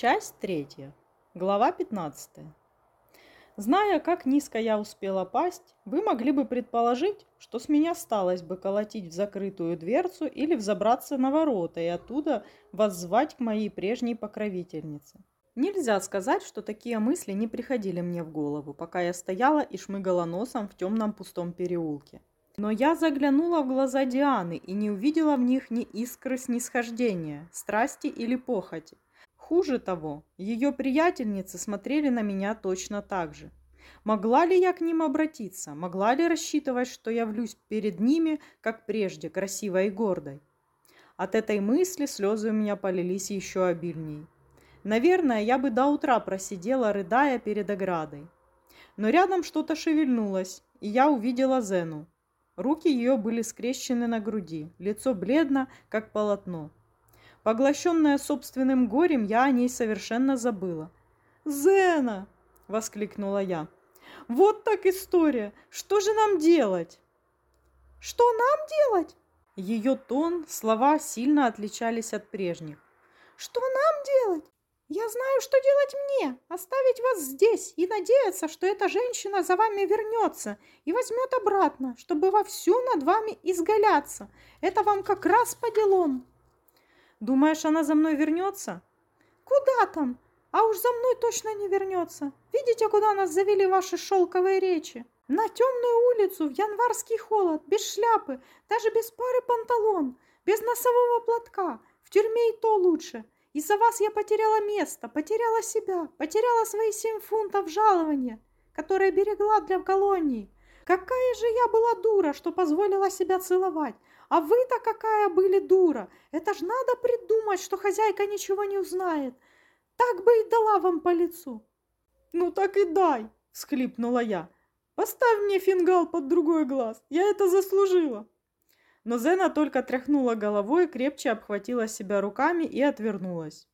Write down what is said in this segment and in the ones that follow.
Часть третья. Глава 15. Зная, как низко я успела пасть, вы могли бы предположить, что с меня сталось бы колотить в закрытую дверцу или взобраться на ворота и оттуда воззвать к моей прежней покровительнице. Нельзя сказать, что такие мысли не приходили мне в голову, пока я стояла и шмыгала носом в темном пустом переулке. Но я заглянула в глаза Дианы и не увидела в них ни искры снисхождения, страсти или похоти. Хуже того, ее приятельницы смотрели на меня точно так же. Могла ли я к ним обратиться? Могла ли рассчитывать, что я влюсь перед ними, как прежде, красивой и гордой? От этой мысли слезы у меня полились еще обильней. Наверное, я бы до утра просидела, рыдая перед оградой. Но рядом что-то шевельнулось, и я увидела Зену. Руки ее были скрещены на груди, лицо бледно, как полотно. Поглощенная собственным горем, я о ней совершенно забыла. «Зена!» – воскликнула я. «Вот так история! Что же нам делать?» «Что нам делать?» Ее тон, слова сильно отличались от прежних. «Что нам делать? Я знаю, что делать мне. Оставить вас здесь и надеяться, что эта женщина за вами вернется и возьмет обратно, чтобы вовсю над вами изгаляться. Это вам как раз по делам». Думаешь, она за мной вернется? Куда там? А уж за мной точно не вернется. Видите, куда нас завели ваши шелковые речи? На темную улицу, в январский холод, без шляпы, даже без пары панталон, без носового платка. В тюрьме и то лучше. Из-за вас я потеряла место, потеряла себя, потеряла свои семь фунтов жалования, которые берегла для колонии. Какая же я была дура, что позволила себя целовать. А вы-то какая были дура! Это ж надо придумать, что хозяйка ничего не узнает. Так бы и дала вам по лицу. Ну так и дай, всхлипнула я. Поставь мне фингал под другой глаз. Я это заслужила. Но Зена только тряхнула головой, крепче обхватила себя руками и отвернулась.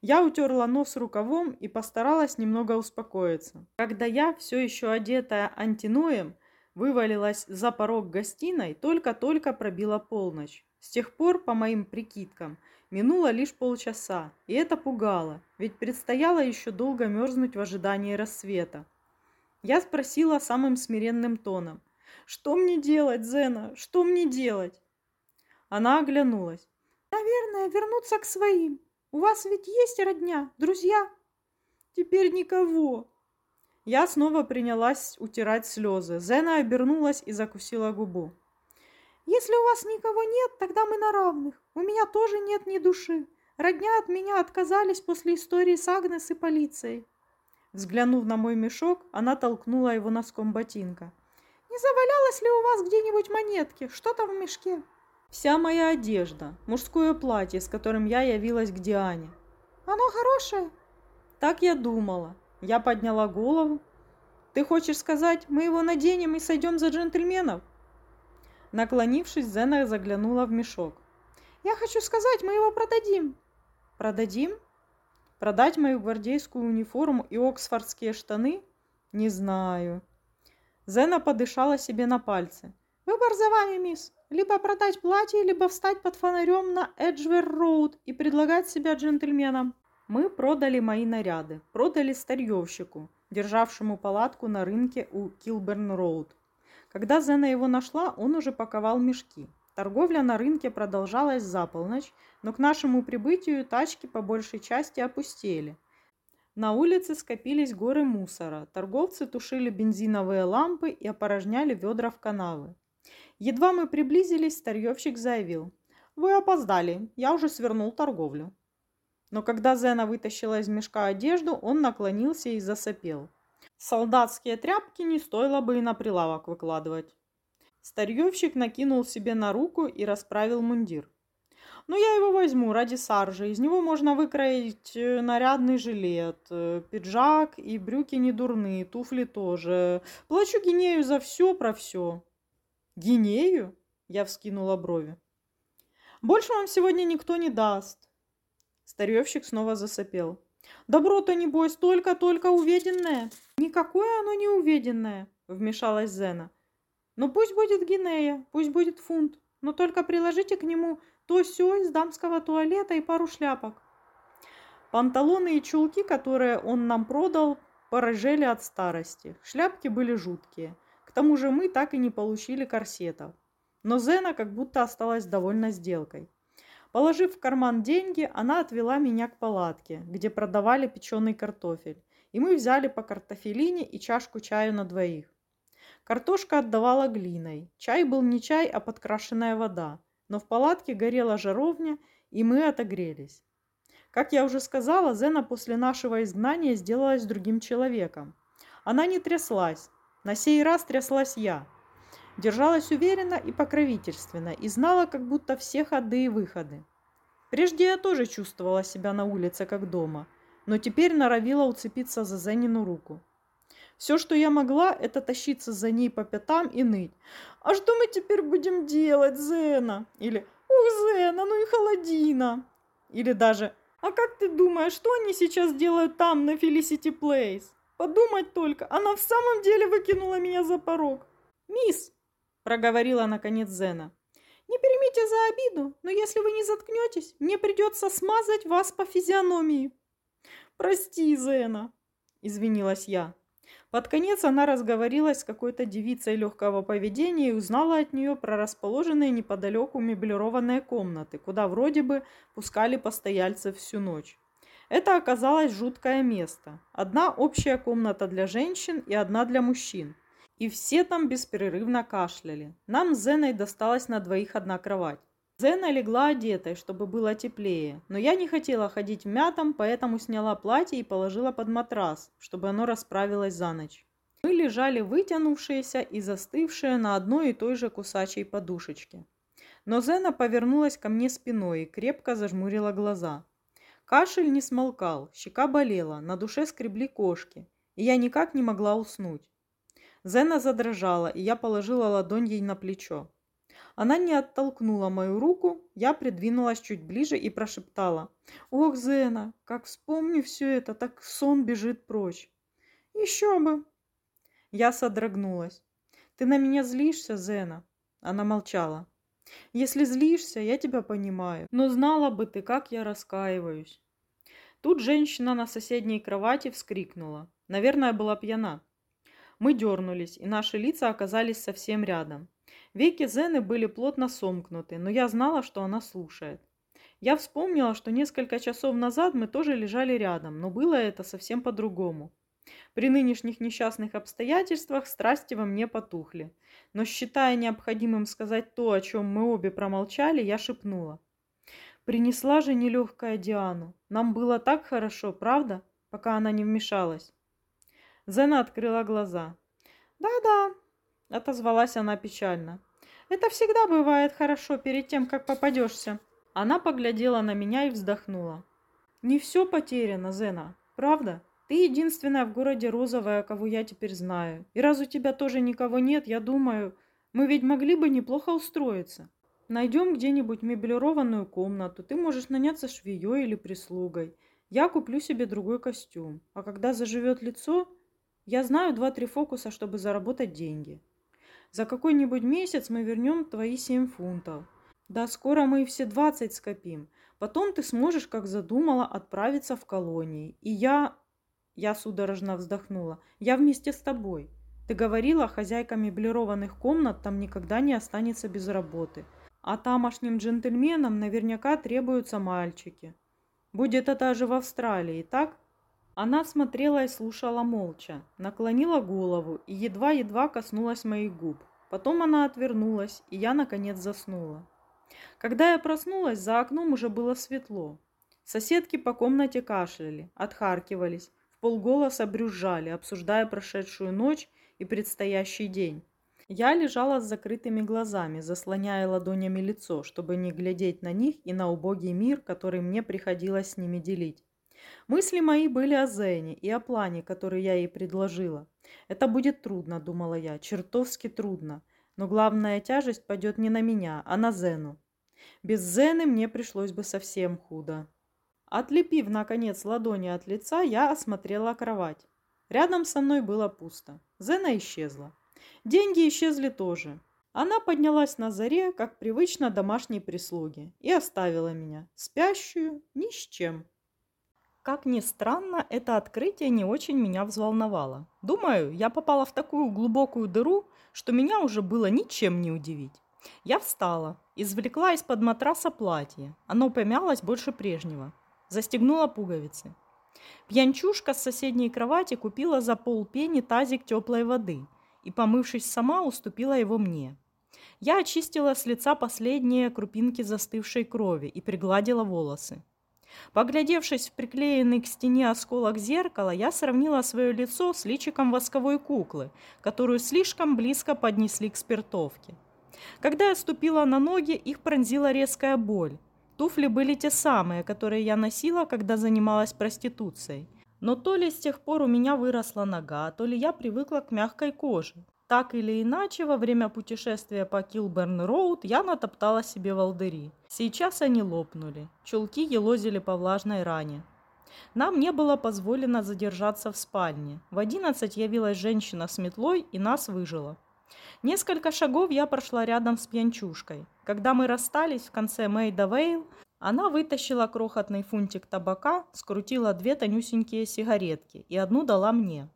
Я утерла нос рукавом и постаралась немного успокоиться. Когда я, все еще одетая антиноем, вывалилась за порог гостиной, только-только пробила полночь. С тех пор, по моим прикидкам, минуло лишь полчаса, и это пугало, ведь предстояло еще долго мерзнуть в ожидании рассвета. Я спросила самым смиренным тоном. «Что мне делать, Зена? Что мне делать?» Она оглянулась. «Наверное, вернуться к своим. У вас ведь есть родня, друзья?» «Теперь никого», я снова принялась утирать слезы. Зена обернулась и закусила губу. «Если у вас никого нет, тогда мы на равных. У меня тоже нет ни души. Родня от меня отказались после истории с Агнес и полицией». Взглянув на мой мешок, она толкнула его носком ботинка. «Не завалялось ли у вас где-нибудь монетки? Что там в мешке?» «Вся моя одежда, мужское платье, с которым я явилась к Диане». «Оно хорошее?» «Так я думала. Я подняла голову. «Ты хочешь сказать, мы его наденем и сойдем за джентльменов?» Наклонившись, Зена заглянула в мешок. «Я хочу сказать, мы его продадим». «Продадим? Продать мою гвардейскую униформу и оксфордские штаны? Не знаю». Зена подышала себе на пальцы. «Выбор за вами, мисс. Либо продать платье, либо встать под фонарем на Эджвер-роуд и предлагать себя джентльменам». Мы продали мои наряды, продали старьевщику, державшему палатку на рынке у Килберн-Роуд. Когда Зена его нашла, он уже паковал мешки. Торговля на рынке продолжалась за полночь, но к нашему прибытию тачки по большей части опустели. На улице скопились горы мусора, торговцы тушили бензиновые лампы и опорожняли ведра в канавы. Едва мы приблизились, старьевщик заявил. «Вы опоздали, я уже свернул торговлю». Но когда Зена вытащила из мешка одежду, он наклонился и засопел. Солдатские тряпки не стоило бы и на прилавок выкладывать. Старьевщик накинул себе на руку и расправил мундир. «Ну, я его возьму ради саржи. Из него можно выкроить э, нарядный жилет, э, пиджак и брюки не дурные, туфли тоже. Плачу Гинею за все про все». «Гинею?» – я вскинула брови. «Больше вам сегодня никто не даст. Старьевщик снова засопел. «Добро-то, небось, только-только уведенное». «Никакое оно не уведенное», — вмешалась Зена. «Ну пусть будет гинея, пусть будет фунт, но только приложите к нему то все из дамского туалета и пару шляпок». Панталоны и чулки, которые он нам продал, порыжели от старости. Шляпки были жуткие. К тому же мы так и не получили корсетов. Но Зена как будто осталась довольна сделкой. Положив в карман деньги, она отвела меня к палатке, где продавали печеный картофель, и мы взяли по картофелине и чашку чаю на двоих. Картошка отдавала глиной. Чай был не чай, а подкрашенная вода. Но в палатке горела жаровня, и мы отогрелись. Как я уже сказала, Зена после нашего изгнания сделалась другим человеком. Она не тряслась. На сей раз тряслась я. Держалась уверенно и покровительственно и знала как будто все ходы и выходы. Прежде я тоже чувствовала себя на улице как дома, но теперь норовила уцепиться за Зенину руку. Все, что я могла, это тащиться за ней по пятам и ныть. «А что мы теперь будем делать, Зена?» Или «Ух, Зена, ну и холодина!» Или даже «А как ты думаешь, что они сейчас делают там, на Felicity Place?» Подумать только, она в самом деле выкинула меня за порог. «Мисс!» – проговорила наконец Зена. «Не примите за обиду, но если вы не заткнетесь, мне придется смазать вас по физиономии». «Прости, Зена!» – извинилась я. Под конец она разговорилась с какой-то девицей легкого поведения и узнала от нее про расположенные неподалеку меблированные комнаты, куда вроде бы пускали постояльцев всю ночь. Это оказалось жуткое место. Одна общая комната для женщин и одна для мужчин. И все там беспрерывно кашляли. Нам с Зеной досталась на двоих одна кровать. Зена легла одетой, чтобы было теплее, но я не хотела ходить в мятом, поэтому сняла платье и положила под матрас, чтобы оно расправилось за ночь. Мы лежали вытянувшиеся и застывшие на одной и той же кусачей подушечке. Но Зена повернулась ко мне спиной и крепко зажмурила глаза. Кашель не смолкал, щека болела, на душе скребли кошки, и я никак не могла уснуть. Зена задрожала, и я положила ладонь ей на плечо. Она не оттолкнула мою руку, я придвинулась чуть ближе и прошептала. «Ох, Зена, как вспомню все это, так сон бежит прочь». «Еще бы!» Я содрогнулась. «Ты на меня злишься, Зена?» Она молчала. «Если злишься, я тебя понимаю, но знала бы ты, как я раскаиваюсь». Тут женщина на соседней кровати вскрикнула. Наверное, была пьяна. Мы дернулись, и наши лица оказались совсем рядом. Веки Зены были плотно сомкнуты, но я знала, что она слушает. Я вспомнила, что несколько часов назад мы тоже лежали рядом, но было это совсем по-другому. При нынешних несчастных обстоятельствах страсти во мне потухли. Но считая необходимым сказать то, о чем мы обе промолчали, я шепнула. Принесла же нелегкая Диану. Нам было так хорошо, правда? Пока она не вмешалась. Зена открыла глаза. «Да-да», — отозвалась она печально. Это всегда бывает хорошо перед тем, как попадешься. Она поглядела на меня и вздохнула. Не все потеряно, Зена, правда? Ты единственная в городе розовая, кого я теперь знаю. И раз у тебя тоже никого нет, я думаю, мы ведь могли бы неплохо устроиться. Найдем где-нибудь меблированную комнату, ты можешь наняться швеей или прислугой. Я куплю себе другой костюм. А когда заживет лицо, я знаю два-три фокуса, чтобы заработать деньги. За какой-нибудь месяц мы вернем твои семь фунтов. Да скоро мы все двадцать скопим. Потом ты сможешь, как задумала, отправиться в колонии. И я... Я судорожно вздохнула. Я вместе с тобой. Ты говорила, хозяйка меблированных комнат там никогда не останется без работы. А тамошним джентльменам наверняка требуются мальчики. Будет это же в Австралии, так? Она смотрела и слушала молча, наклонила голову и едва-едва коснулась моих губ. Потом она отвернулась, и я, наконец, заснула. Когда я проснулась, за окном уже было светло. Соседки по комнате кашляли, отхаркивались, в полголоса брюзжали, обсуждая прошедшую ночь и предстоящий день. Я лежала с закрытыми глазами, заслоняя ладонями лицо, чтобы не глядеть на них и на убогий мир, который мне приходилось с ними делить. Мысли мои были о Зене и о плане, который я ей предложила. Это будет трудно, думала я, чертовски трудно. Но главная тяжесть пойдет не на меня, а на Зену. Без Зены мне пришлось бы совсем худо. Отлепив, наконец, ладони от лица, я осмотрела кровать. Рядом со мной было пусто. Зена исчезла. Деньги исчезли тоже. Она поднялась на заре, как привычно домашней прислуги, и оставила меня, спящую, ни с чем. Как ни странно, это открытие не очень меня взволновало. Думаю, я попала в такую глубокую дыру, что меня уже было ничем не удивить. Я встала, извлекла из-под матраса платье. Оно помялось больше прежнего. Застегнула пуговицы. Пьянчушка с соседней кровати купила за полпени тазик теплой воды и, помывшись сама, уступила его мне. Я очистила с лица последние крупинки застывшей крови и пригладила волосы. Поглядевшись в приклеенный к стене осколок зеркала, я сравнила свое лицо с личиком восковой куклы, которую слишком близко поднесли к спиртовке. Когда я ступила на ноги, их пронзила резкая боль. Туфли были те самые, которые я носила, когда занималась проституцией. Но то ли с тех пор у меня выросла нога, то ли я привыкла к мягкой коже. Так или иначе, во время путешествия по Килберн-Роуд я натоптала себе волдыри. Сейчас они лопнули. Чулки елозили по влажной ране. Нам не было позволено задержаться в спальне. В одиннадцать явилась женщина с метлой и нас выжила. Несколько шагов я прошла рядом с пьянчушкой. Когда мы расстались в конце Мэйда Вейл, она вытащила крохотный фунтик табака, скрутила две тонюсенькие сигаретки и одну дала мне.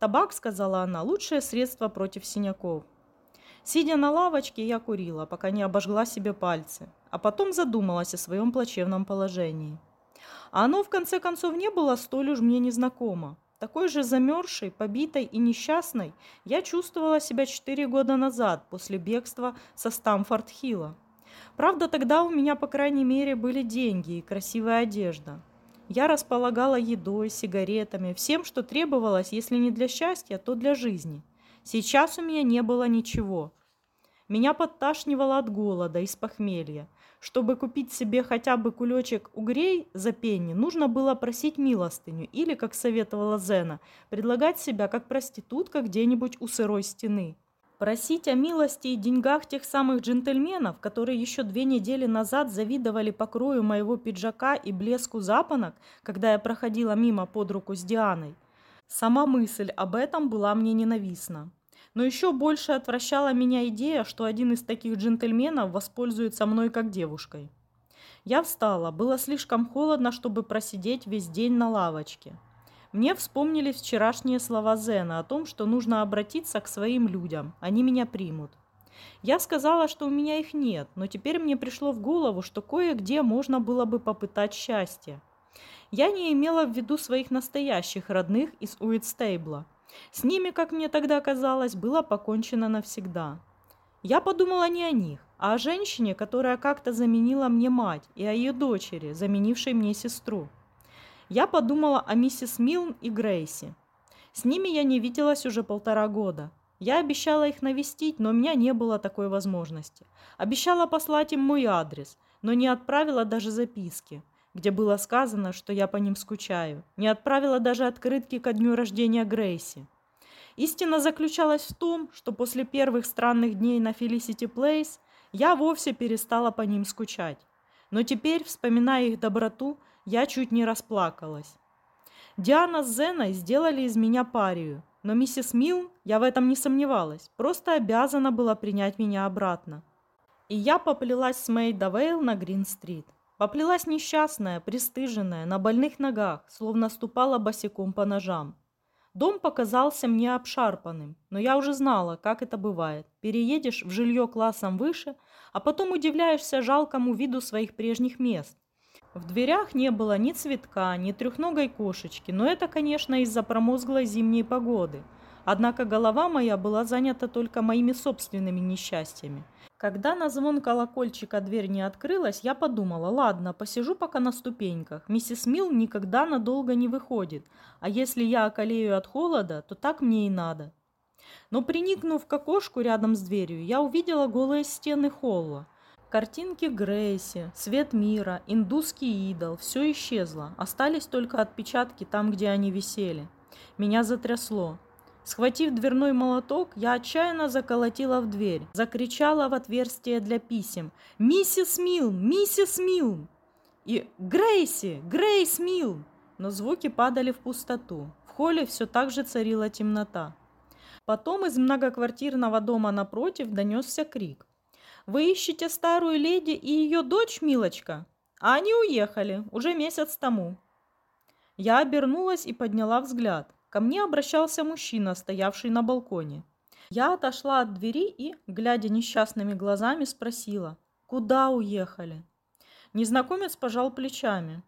«Табак», — сказала она, — «лучшее средство против синяков». Сидя на лавочке, я курила, пока не обожгла себе пальцы, а потом задумалась о своем плачевном положении. А оно, в конце концов, не было столь уж мне незнакомо. Такой же замерзшей, побитой и несчастной я чувствовала себя четыре года назад, после бегства со Стамфорд-Хилла. Правда, тогда у меня, по крайней мере, были деньги и красивая одежда. Я располагала едой, сигаретами, всем, что требовалось, если не для счастья, то для жизни. Сейчас у меня не было ничего. Меня подташнивало от голода и с похмелья. Чтобы купить себе хотя бы кулечек угрей за пенни, нужно было просить милостыню или, как советовала Зена, предлагать себя как проститутка где-нибудь у сырой стены. Просить о милости и деньгах тех самых джентльменов, которые еще две недели назад завидовали покрою моего пиджака и блеску запонок, когда я проходила мимо под руку с Дианой. Сама мысль об этом была мне ненавистна. Но еще больше отвращала меня идея, что один из таких джентльменов воспользуется мной как девушкой. Я встала, было слишком холодно, чтобы просидеть весь день на лавочке. Мне вспомнились вчерашние слова Зена о том, что нужно обратиться к своим людям, они меня примут. Я сказала, что у меня их нет, но теперь мне пришло в голову, что кое-где можно было бы попытать счастье. Я не имела в виду своих настоящих родных из Уитстейбла – с ними, как мне тогда казалось, было покончено навсегда. Я подумала не о них, а о женщине, которая как-то заменила мне мать, и о ее дочери, заменившей мне сестру. Я подумала о миссис Милн и Грейси. С ними я не виделась уже полтора года. Я обещала их навестить, но у меня не было такой возможности. Обещала послать им мой адрес, но не отправила даже записки где было сказано, что я по ним скучаю. Не отправила даже открытки ко дню рождения Грейси. Истина заключалась в том, что после первых странных дней на Felicity Place я вовсе перестала по ним скучать. Но теперь, вспоминая их доброту, я чуть не расплакалась. Диана с Зеной сделали из меня парию, но миссис Милл, я в этом не сомневалась, просто обязана была принять меня обратно. И я поплелась с Мэйда Вейл на Грин-стрит. Поплелась несчастная, пристыженная, на больных ногах, словно ступала босиком по ножам. Дом показался мне обшарпанным, но я уже знала, как это бывает. Переедешь в жилье классом выше, а потом удивляешься жалкому виду своих прежних мест. В дверях не было ни цветка, ни трехногой кошечки, но это, конечно, из-за промозглой зимней погоды. Однако голова моя была занята только моими собственными несчастьями – когда на звон колокольчика дверь не открылась, я подумала, ладно, посижу пока на ступеньках. Миссис Милл никогда надолго не выходит, а если я околею от холода, то так мне и надо. Но приникнув к окошку рядом с дверью, я увидела голые стены холла. Картинки Грейси, Свет мира, индусский идол – все исчезло. Остались только отпечатки там, где они висели. Меня затрясло. Схватив дверной молоток, я отчаянно заколотила в дверь, закричала в отверстие для писем «Миссис Милн! Миссис Милн!» и «Грейси! Грейс Милн!» Но звуки падали в пустоту. В холле все так же царила темнота. Потом из многоквартирного дома напротив донесся крик. «Вы ищете старую леди и ее дочь, милочка?» А они уехали, уже месяц тому. Я обернулась и подняла взгляд. Ко мне обращался мужчина, стоявший на балконе. Я отошла от двери и, глядя несчастными глазами, спросила, куда уехали? Незнакомец пожал плечами.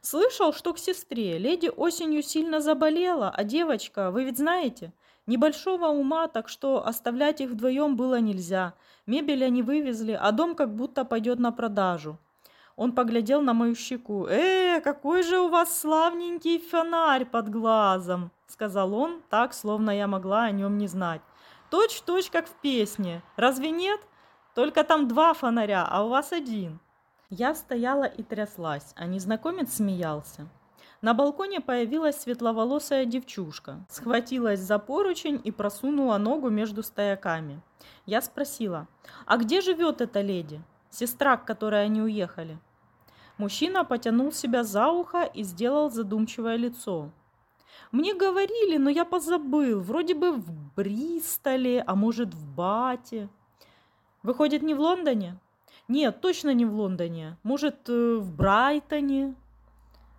Слышал, что к сестре. Леди осенью сильно заболела, а девочка, вы ведь знаете, небольшого ума, так что оставлять их вдвоем было нельзя. Мебель они вывезли, а дом как будто пойдет на продажу. Он поглядел на мою щеку. «Э, какой же у вас славненький фонарь под глазом!» Сказал он, так, словно я могла о нем не знать. «Точь-точь, как в песне. Разве нет? Только там два фонаря, а у вас один». Я стояла и тряслась, а незнакомец смеялся. На балконе появилась светловолосая девчушка, схватилась за поручень и просунула ногу между стояками. Я спросила, а где живет эта леди, сестра, к которой они уехали? Мужчина потянул себя за ухо и сделал задумчивое лицо. Мне говорили, но я позабыл. Вроде бы в Бристоле, а может в Бате. Выходит, не в Лондоне? Нет, точно не в Лондоне. Может, э, в Брайтоне?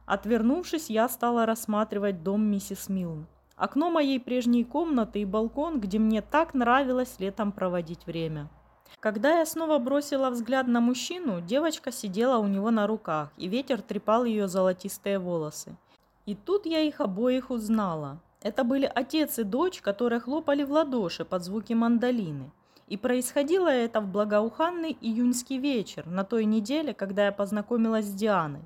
Отвернувшись, я стала рассматривать дом миссис Милн. Окно моей прежней комнаты и балкон, где мне так нравилось летом проводить время. Когда я снова бросила взгляд на мужчину, девочка сидела у него на руках, и ветер трепал ее золотистые волосы. И тут я их обоих узнала. Это были отец и дочь, которые хлопали в ладоши под звуки мандолины. И происходило это в благоуханный июньский вечер, на той неделе, когда я познакомилась с Дианой.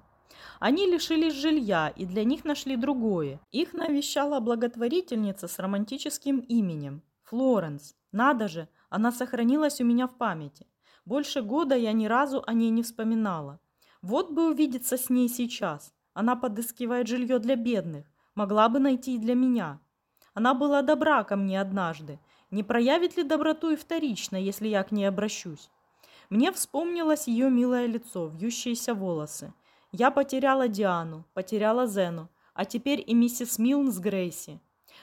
Они лишились жилья, и для них нашли другое. Их навещала благотворительница с романтическим именем – Флоренс. Надо же, она сохранилась у меня в памяти. Больше года я ни разу о ней не вспоминала. Вот бы увидеться с ней сейчас. Она подыскивает жилье для бедных. Могла бы найти и для меня. Она была добра ко мне однажды. Не проявит ли доброту и вторично, если я к ней обращусь? Мне вспомнилось ее милое лицо, вьющиеся волосы. Я потеряла Диану, потеряла Зену, а теперь и миссис Милн с Грейси.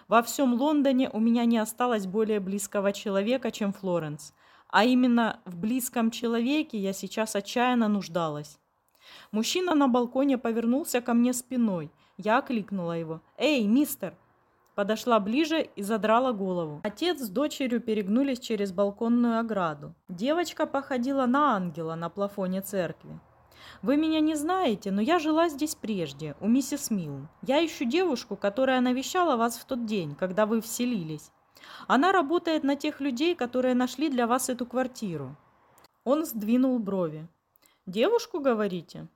Во всем Лондоне у меня не осталось более близкого человека, чем Флоренс. А именно в близком человеке я сейчас отчаянно нуждалась. Мужчина на балконе повернулся ко мне спиной. Я окликнула его. «Эй, мистер!» Подошла ближе и задрала голову. Отец с дочерью перегнулись через балконную ограду. Девочка походила на ангела на плафоне церкви. Вы меня не знаете, но я жила здесь прежде, у миссис Милл. Я ищу девушку, которая навещала вас в тот день, когда вы вселились. Она работает на тех людей, которые нашли для вас эту квартиру». Он сдвинул брови. «Девушку, говорите?»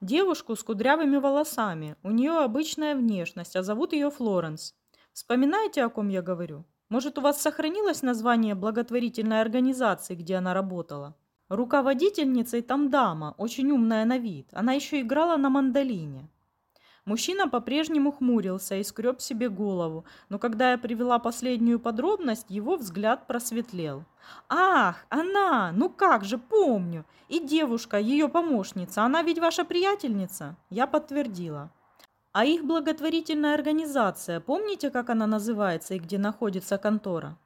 «Девушку с кудрявыми волосами. У нее обычная внешность, а зовут ее Флоренс. Вспоминаете, о ком я говорю? Может, у вас сохранилось название благотворительной организации, где она работала?» Руководительницей там дама, очень умная на вид. Она еще играла на мандолине. Мужчина по-прежнему хмурился и скреб себе голову, но когда я привела последнюю подробность, его взгляд просветлел. «Ах, она! Ну как же, помню! И девушка, ее помощница, она ведь ваша приятельница?» Я подтвердила. «А их благотворительная организация, помните, как она называется и где находится контора?»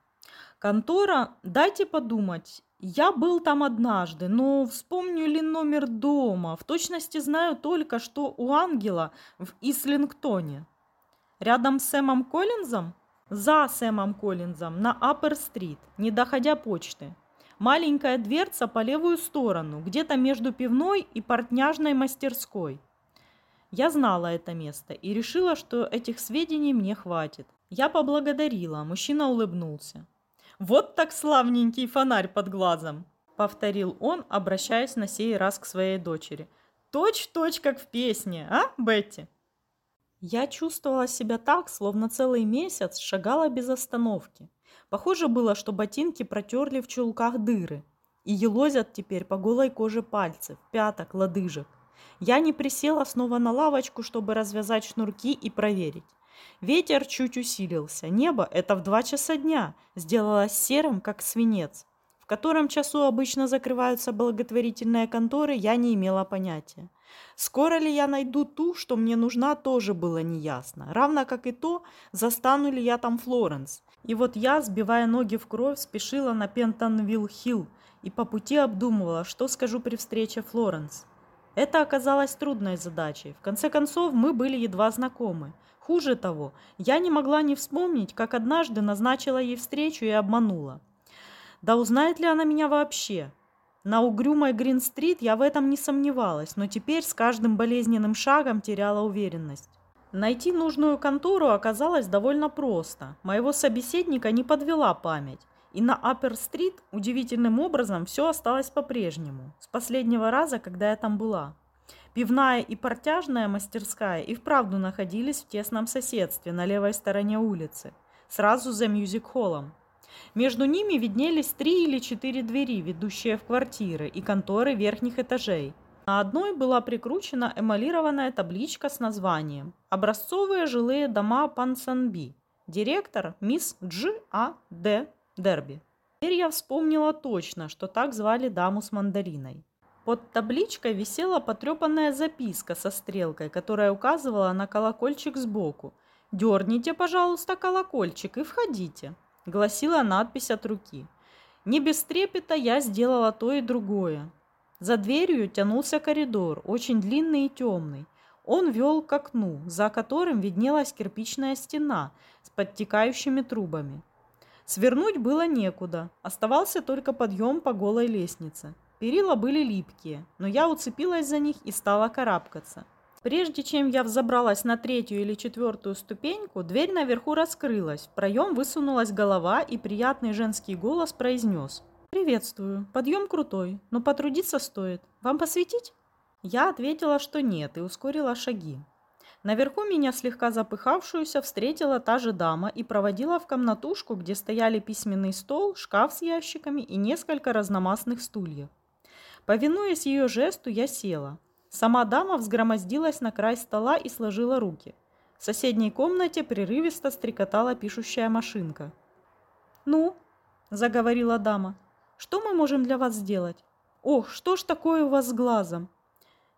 «Контора, дайте подумать, я был там однажды, но вспомню ли номер дома, в точности знаю только, что у Ангела в Ислингтоне. Рядом с Сэмом Коллинзом? За Сэмом Коллинзом, на Аппер-стрит, не доходя почты. Маленькая дверца по левую сторону, где-то между пивной и портняжной мастерской. Я знала это место и решила, что этих сведений мне хватит. Я поблагодарила, мужчина улыбнулся. Вот так славненький фонарь под глазом!» — повторил он, обращаясь на сей раз к своей дочери. «Точь-точь, как в песне, а, Бетти?» Я чувствовала себя так, словно целый месяц шагала без остановки. Похоже было, что ботинки протерли в чулках дыры и елозят теперь по голой коже пальцев, пяток, лодыжек. Я не присела снова на лавочку, чтобы развязать шнурки и проверить. Ветер чуть усилился. Небо, это в два часа дня, сделалось серым, как свинец. В котором часу обычно закрываются благотворительные конторы, я не имела понятия. Скоро ли я найду ту, что мне нужна, тоже было неясно. Равно как и то, застану ли я там Флоренс. И вот я, сбивая ноги в кровь, спешила на Пентонвилл-Хилл и по пути обдумывала, что скажу при встрече Флоренс. Это оказалось трудной задачей. В конце концов, мы были едва знакомы. Хуже того, я не могла не вспомнить, как однажды назначила ей встречу и обманула. Да узнает ли она меня вообще? На угрюмой Грин-стрит я в этом не сомневалась, но теперь с каждым болезненным шагом теряла уверенность. Найти нужную контору оказалось довольно просто. Моего собеседника не подвела память. И на Аппер-стрит удивительным образом все осталось по-прежнему, с последнего раза, когда я там была. Пивная и портяжная мастерская и вправду находились в тесном соседстве на левой стороне улицы, сразу за мюзик-холлом. Между ними виднелись три или четыре двери, ведущие в квартиры и конторы верхних этажей. На одной была прикручена эмалированная табличка с названием «Образцовые жилые дома Пансанби». Директор мисс Дж. А. Д. Дерби. Теперь я вспомнила точно, что так звали даму с мандариной. Под табличкой висела потрепанная записка со стрелкой, которая указывала на колокольчик сбоку. «Дерните, пожалуйста, колокольчик и входите», – гласила надпись от руки. Не без трепета я сделала то и другое. За дверью тянулся коридор, очень длинный и темный. Он вел к окну, за которым виднелась кирпичная стена с подтекающими трубами. Свернуть было некуда, оставался только подъем по голой лестнице. Перила были липкие, но я уцепилась за них и стала карабкаться. Прежде чем я взобралась на третью или четвертую ступеньку, дверь наверху раскрылась, в проем высунулась голова и приятный женский голос произнес. «Приветствую. Подъем крутой, но потрудиться стоит. Вам посветить?» Я ответила, что нет, и ускорила шаги. Наверху меня слегка запыхавшуюся встретила та же дама и проводила в комнатушку, где стояли письменный стол, шкаф с ящиками и несколько разномастных стульев. Повинуясь ее жесту, я села. Сама дама взгромоздилась на край стола и сложила руки. В соседней комнате прерывисто стрекотала пишущая машинка. «Ну?» – заговорила дама. «Что мы можем для вас сделать? Ох, что ж такое у вас с глазом?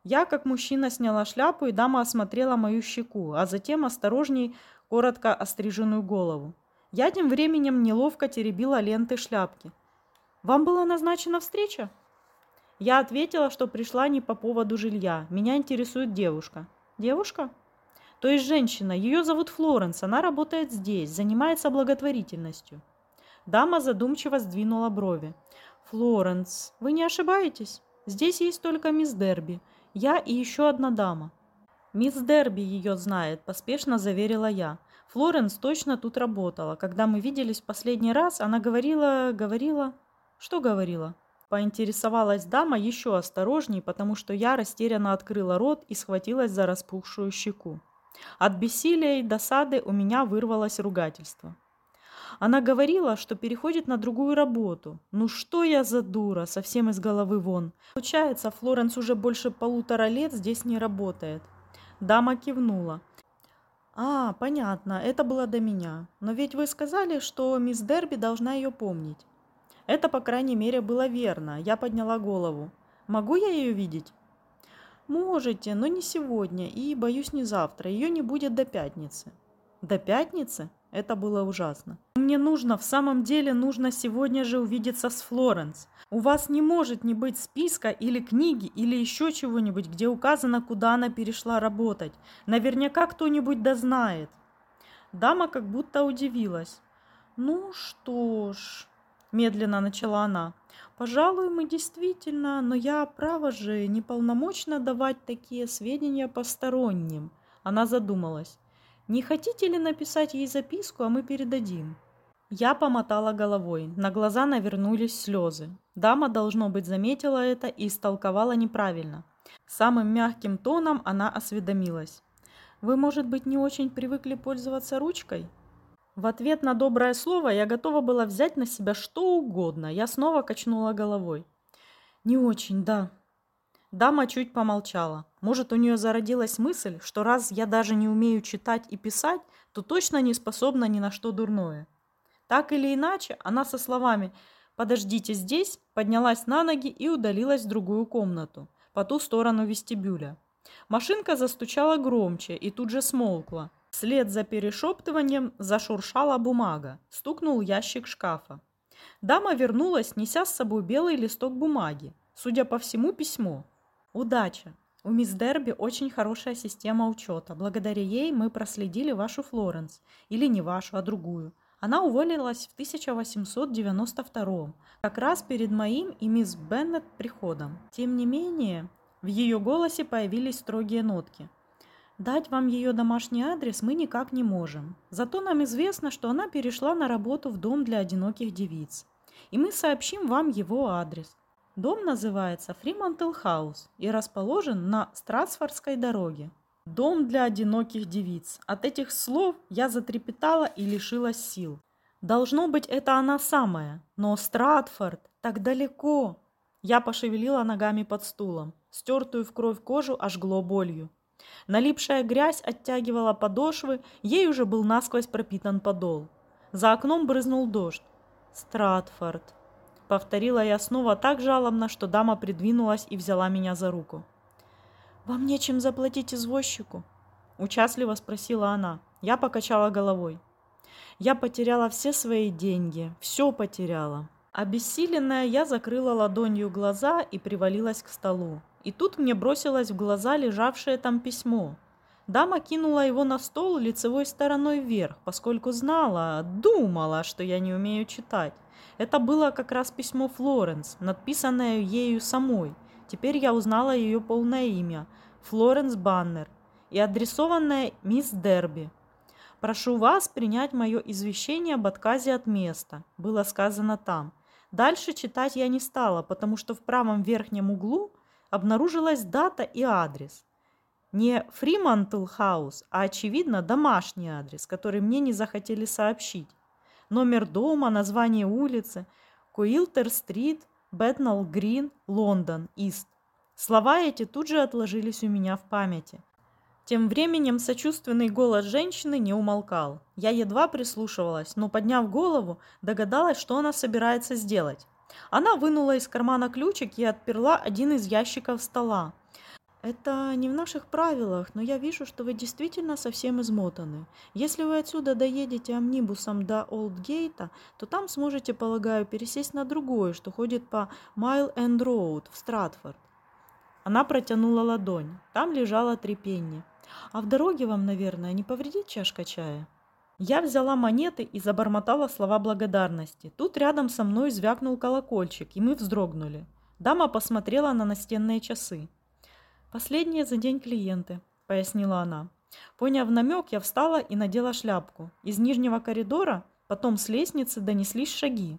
Я, как мужчина, сняла шляпу, и дама осмотрела мою щеку, а затем осторожней коротко остриженную голову. Я тем временем неловко теребила ленты шляпки. «Вам была назначена встреча?» Я ответила, что пришла не по поводу жилья. Меня интересует девушка. «Девушка?» «То есть женщина. Ее зовут Флоренс. Она работает здесь, занимается благотворительностью». Дама задумчиво сдвинула брови. «Флоренс, вы не ошибаетесь? Здесь есть только мисс Дерби. Я и еще одна дама. Мисс Дерби ее знает, поспешно заверила я. Флоренс точно тут работала. Когда мы виделись последний раз, она говорила... говорила... Что говорила? Поинтересовалась дама еще осторожней, потому что я растерянно открыла рот и схватилась за распухшую щеку. От бессилия и досады у меня вырвалось ругательство. Она говорила, что переходит на другую работу. Ну что я за дура, совсем из головы вон. Получается, Флоренс уже больше полутора лет здесь не работает. Дама кивнула. «А, понятно, это было до меня. Но ведь вы сказали, что мисс Дерби должна ее помнить». Это, по крайней мере, было верно. Я подняла голову. «Могу я ее видеть?» «Можете, но не сегодня и, боюсь, не завтра. Ее не будет до пятницы». «До пятницы?» Это было ужасно. Мне нужно, в самом деле нужно сегодня же увидеться с Флоренс. У вас не может не быть списка или книги или еще чего-нибудь, где указано, куда она перешла работать. Наверняка кто-нибудь дознает. Дама как будто удивилась. Ну что ж, медленно начала она. Пожалуй, мы действительно, но я, право же, неполномочна давать такие сведения посторонним. Она задумалась. Не хотите ли написать ей записку, а мы передадим?» Я помотала головой. На глаза навернулись слезы. Дама, должно быть, заметила это и истолковала неправильно. Самым мягким тоном она осведомилась. «Вы, может быть, не очень привыкли пользоваться ручкой?» В ответ на доброе слово я готова была взять на себя что угодно. Я снова качнула головой. «Не очень, да», Дама чуть помолчала. Может, у нее зародилась мысль, что раз я даже не умею читать и писать, то точно не способна ни на что дурное. Так или иначе, она со словами «подождите здесь» поднялась на ноги и удалилась в другую комнату, по ту сторону вестибюля. Машинка застучала громче и тут же смолкла. Вслед за перешептыванием зашуршала бумага, стукнул ящик шкафа. Дама вернулась, неся с собой белый листок бумаги, судя по всему, письмо. Удача. У мисс Дерби очень хорошая система учета. Благодаря ей мы проследили вашу Флоренс. Или не вашу, а другую. Она уволилась в 1892 как раз перед моим и мисс Беннет приходом. Тем не менее, в ее голосе появились строгие нотки. Дать вам ее домашний адрес мы никак не можем. Зато нам известно, что она перешла на работу в дом для одиноких девиц. И мы сообщим вам его адрес. Дом называется Фримантл Хаус и расположен на Страсфордской дороге. Дом для одиноких девиц. От этих слов я затрепетала и лишилась сил. Должно быть, это она самая. Но Стратфорд так далеко. Я пошевелила ногами под стулом. Стертую в кровь кожу ожгло болью. Налипшая грязь оттягивала подошвы, ей уже был насквозь пропитан подол. За окном брызнул дождь. Стратфорд. Повторила я снова так жалобно, что дама придвинулась и взяла меня за руку. «Вам нечем заплатить извозчику?» Участливо спросила она. Я покачала головой. Я потеряла все свои деньги, все потеряла. Обессиленная, я закрыла ладонью глаза и привалилась к столу. И тут мне бросилось в глаза лежавшее там письмо. Дама кинула его на стол лицевой стороной вверх, поскольку знала, думала, что я не умею читать. Это было как раз письмо Флоренс, надписанное ею самой. Теперь я узнала ее полное имя – Флоренс Баннер, и адресованное мисс Дерби. «Прошу вас принять мое извещение об отказе от места», – было сказано там. Дальше читать я не стала, потому что в правом верхнем углу обнаружилась дата и адрес. Не Фримантл Хаус, а, очевидно, домашний адрес, который мне не захотели сообщить номер дома, название улицы, Куилтер-стрит, Бэтнелл-Грин, Лондон, Ист. Слова эти тут же отложились у меня в памяти. Тем временем сочувственный голос женщины не умолкал. Я едва прислушивалась, но, подняв голову, догадалась, что она собирается сделать. Она вынула из кармана ключик и отперла один из ящиков стола. Это не в наших правилах, но я вижу, что вы действительно совсем измотаны. Если вы отсюда доедете амнибусом до Олдгейта, то там сможете, полагаю, пересесть на другое, что ходит по Майл Энд Роуд в Стратфорд. Она протянула ладонь. Там лежало три пенни. А в дороге вам, наверное, не повредит чашка чая? Я взяла монеты и забормотала слова благодарности. Тут рядом со мной звякнул колокольчик, и мы вздрогнули. Дама посмотрела на настенные часы. «Последние за день клиенты», — пояснила она. Поняв намек, я встала и надела шляпку. Из нижнего коридора, потом с лестницы донеслись шаги.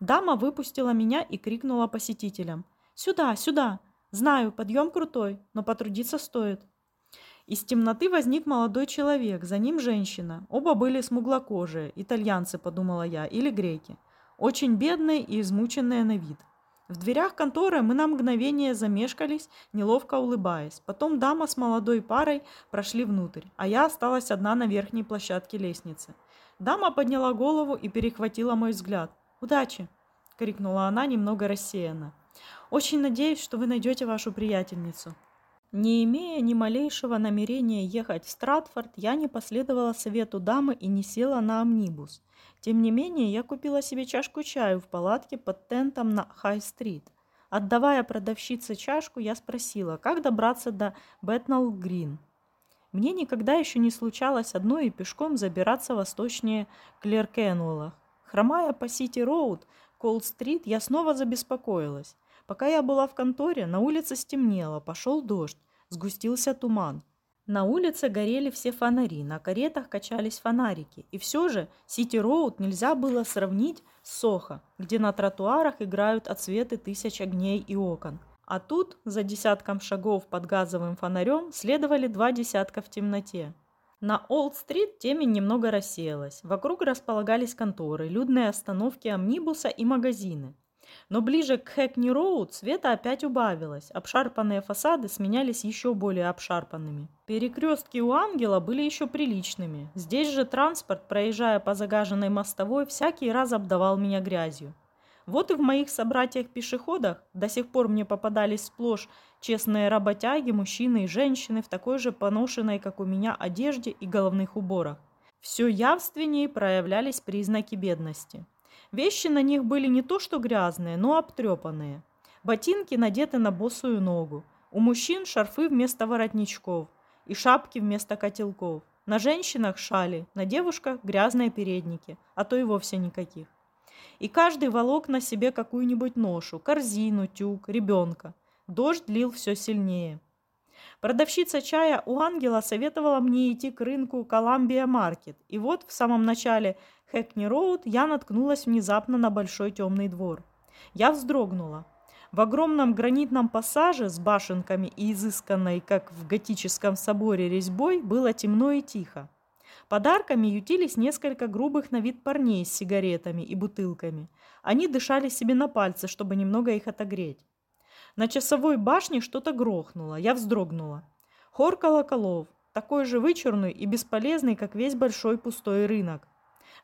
Дама выпустила меня и крикнула посетителям. «Сюда, сюда! Знаю, подъем крутой, но потрудиться стоит». Из темноты возник молодой человек, за ним женщина. Оба были смуглокожие, итальянцы, подумала я, или греки. Очень бедные и измученные на вид. В дверях конторы мы на мгновение замешкались, неловко улыбаясь. Потом дама с молодой парой прошли внутрь, а я осталась одна на верхней площадке лестницы. Дама подняла голову и перехватила мой взгляд. «Удачи!» — крикнула она немного рассеянно. «Очень надеюсь, что вы найдете вашу приятельницу». Не имея ни малейшего намерения ехать в Стратфорд, я не последовала совету дамы и не села на амнибус. Тем не менее, я купила себе чашку чаю в палатке под тентом на Хай-стрит. Отдавая продавщице чашку, я спросила, как добраться до Бетнал-Грин. Мне никогда еще не случалось одной и пешком забираться восточнее Клеркенуэлла. Хромая по Сити-Роуд к Олд-стрит, я снова забеспокоилась. Пока я была в конторе, на улице стемнело, пошел дождь, сгустился туман. На улице горели все фонари, на каретах качались фонарики. И все же Сити-Роуд нельзя было сравнить с Сохо, где на тротуарах играют отсветы тысяч огней и окон. А тут, за десятком шагов под газовым фонарем, следовали два десятка в темноте. На Олд-стрит темень немного рассеялась. Вокруг располагались конторы, людные остановки амнибуса и магазины. Но ближе к Хэкни-Роуд света опять убавилось. Обшарпанные фасады сменялись еще более обшарпанными. Перекрестки у Ангела были еще приличными. Здесь же транспорт, проезжая по загаженной мостовой, всякий раз обдавал меня грязью. Вот и в моих собратьях-пешеходах до сих пор мне попадались сплошь честные работяги, мужчины и женщины в такой же поношенной, как у меня, одежде и головных уборах. Все явственнее проявлялись признаки бедности. Вещи на них были не то что грязные, но обтрепанные. Ботинки надеты на босую ногу. У мужчин шарфы вместо воротничков и шапки вместо котелков. На женщинах шали, на девушках грязные передники, а то и вовсе никаких. И каждый волок на себе какую-нибудь ношу, корзину, тюк, ребенка. Дождь лил все сильнее. Продавщица чая у Ангела советовала мне идти к рынку Коламбия Маркет. И вот в самом начале Хэкни Роуд я наткнулась внезапно на большой темный двор. Я вздрогнула. В огромном гранитном пассаже с башенками и изысканной, как в готическом соборе, резьбой было темно и тихо. Подарками ютились несколько грубых на вид парней с сигаретами и бутылками. Они дышали себе на пальцы, чтобы немного их отогреть. На часовой башне что-то грохнуло. Я вздрогнула. Хор колоколов, такой же вычурный и бесполезный, как весь большой пустой рынок.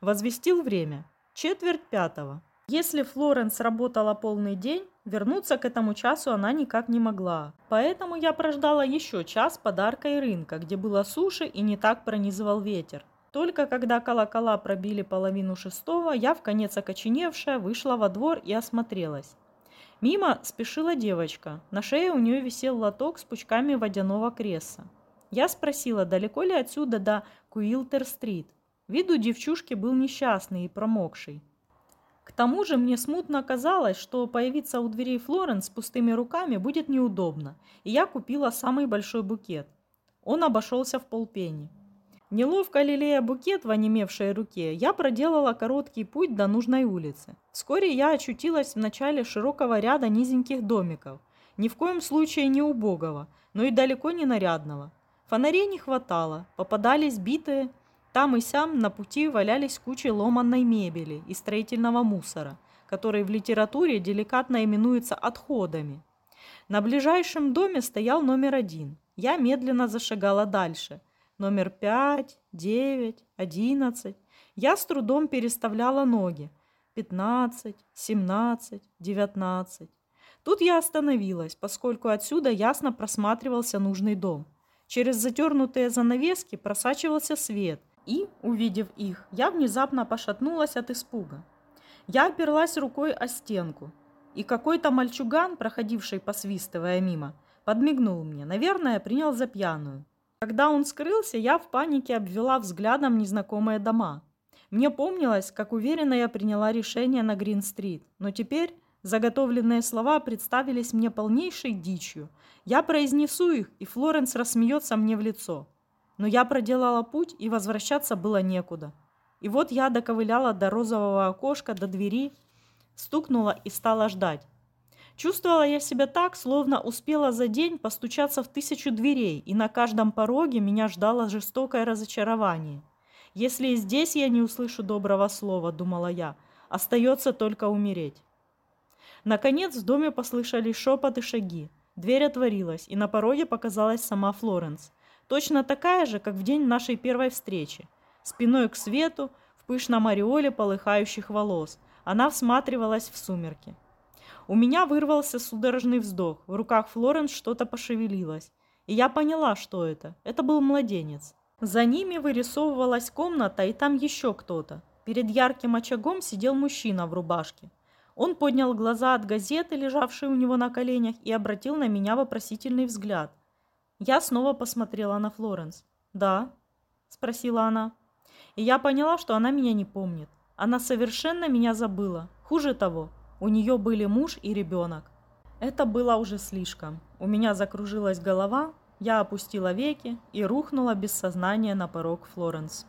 Возвестил время. Четверть пятого. Если Флоренс работала полный день, вернуться к этому часу она никак не могла. Поэтому я прождала еще час подарка и рынка, где было суши и не так пронизывал ветер. Только когда колокола пробили половину шестого, я в конец окоченевшая вышла во двор и осмотрелась. Мимо спешила девочка. На шее у нее висел лоток с пучками водяного кресса. Я спросила, далеко ли отсюда до Куилтер-стрит. Вид у девчушки был несчастный и промокший. К тому же мне смутно казалось, что появиться у дверей Флоренс с пустыми руками будет неудобно, и я купила самый большой букет. Он обошелся в полпени. Неловко лелея букет в онемевшей руке, я проделала короткий путь до нужной улицы. Вскоре я очутилась в начале широкого ряда низеньких домиков, ни в коем случае не убогого, но и далеко не нарядного. Фонарей не хватало, попадались битые там и сям на пути валялись кучи ломанной мебели и строительного мусора, который в литературе деликатно именуется отходами. На ближайшем доме стоял номер один. Я медленно зашагала дальше. Номер пять, девять, одиннадцать. Я с трудом переставляла ноги. Пятнадцать, семнадцать, девятнадцать. Тут я остановилась, поскольку отсюда ясно просматривался нужный дом. Через затернутые занавески просачивался свет, и, увидев их, я внезапно пошатнулась от испуга. Я оперлась рукой о стенку, и какой-то мальчуган, проходивший посвистывая мимо, подмигнул мне, наверное, принял за пьяную. Когда он скрылся, я в панике обвела взглядом незнакомые дома. Мне помнилось, как уверенно я приняла решение на Грин-стрит, но теперь заготовленные слова представились мне полнейшей дичью. Я произнесу их, и Флоренс рассмеется мне в лицо но я проделала путь, и возвращаться было некуда. И вот я доковыляла до розового окошка, до двери, стукнула и стала ждать. Чувствовала я себя так, словно успела за день постучаться в тысячу дверей, и на каждом пороге меня ждало жестокое разочарование. Если и здесь я не услышу доброго слова, думала я, остается только умереть. Наконец в доме послышались шепот и шаги. Дверь отворилась, и на пороге показалась сама Флоренс. Точно такая же, как в день нашей первой встречи. Спиной к свету, в пышном ореоле полыхающих волос. Она всматривалась в сумерки. У меня вырвался судорожный вздох. В руках Флоренс что-то пошевелилось. И я поняла, что это. Это был младенец. За ними вырисовывалась комната, и там еще кто-то. Перед ярким очагом сидел мужчина в рубашке. Он поднял глаза от газеты, лежавшей у него на коленях, и обратил на меня вопросительный взгляд. Я снова посмотрела на Флоренс. «Да?» – спросила она. И я поняла, что она меня не помнит. Она совершенно меня забыла. Хуже того, у нее были муж и ребенок. Это было уже слишком. У меня закружилась голова, я опустила веки и рухнула без сознания на порог Флоренс.